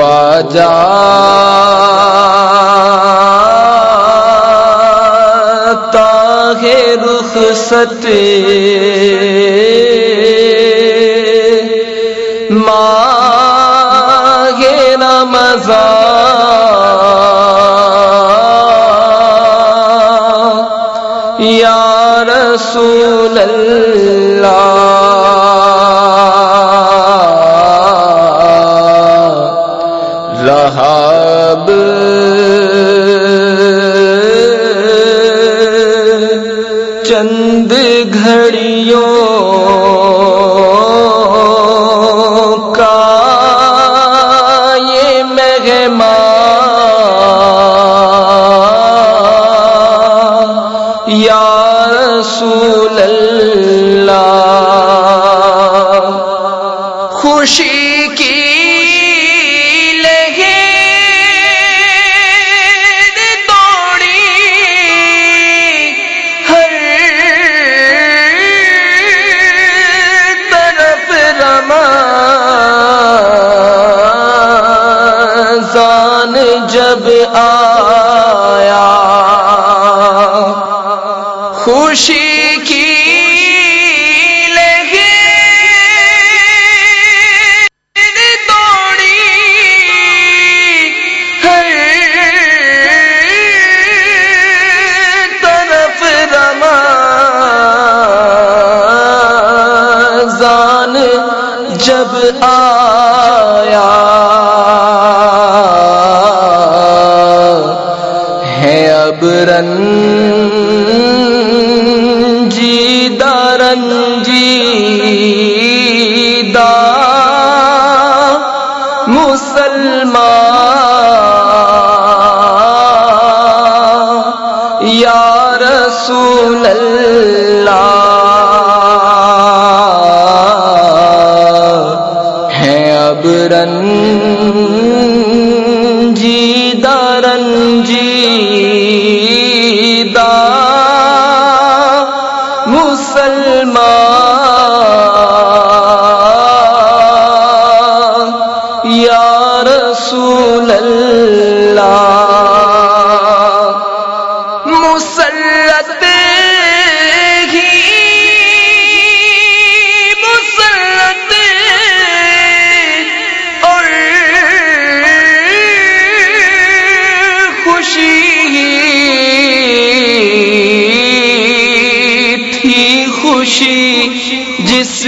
ہوا جا۔ ہے رخ ستے ماں نا مزہ۔ یا رسول اللہ چند گھڑیوں آیا۔ ہے اب رنجی رنجی مسلمان۔ یا رسول اللہ رن جی دارن جی دا مسلمان یا رسول اللہ خوشی جس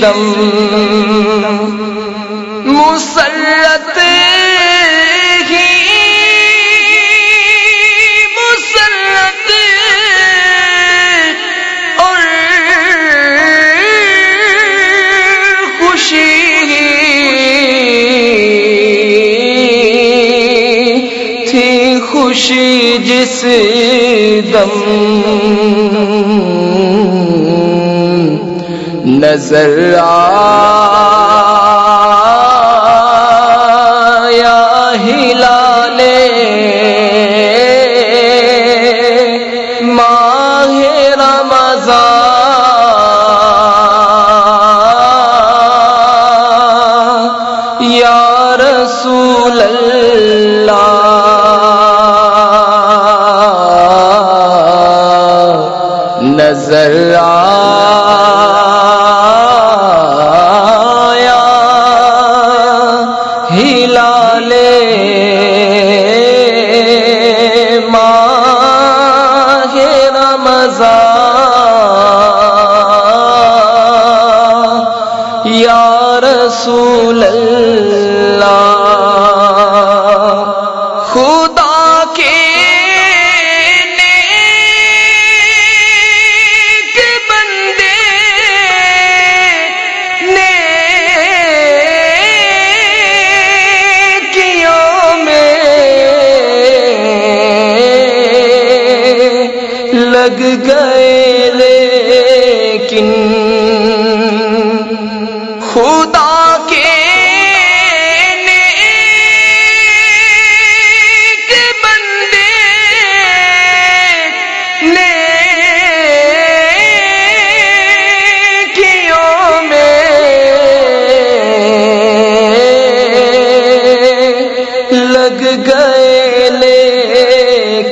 دم مسلط خوشی جس دم نظر آ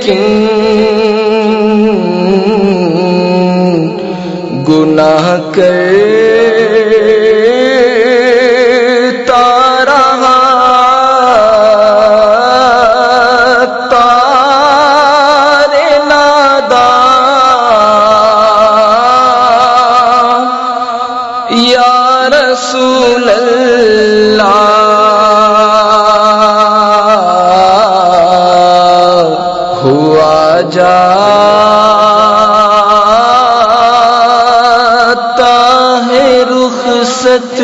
لیکن گناہ کر ہوا ہے رخصت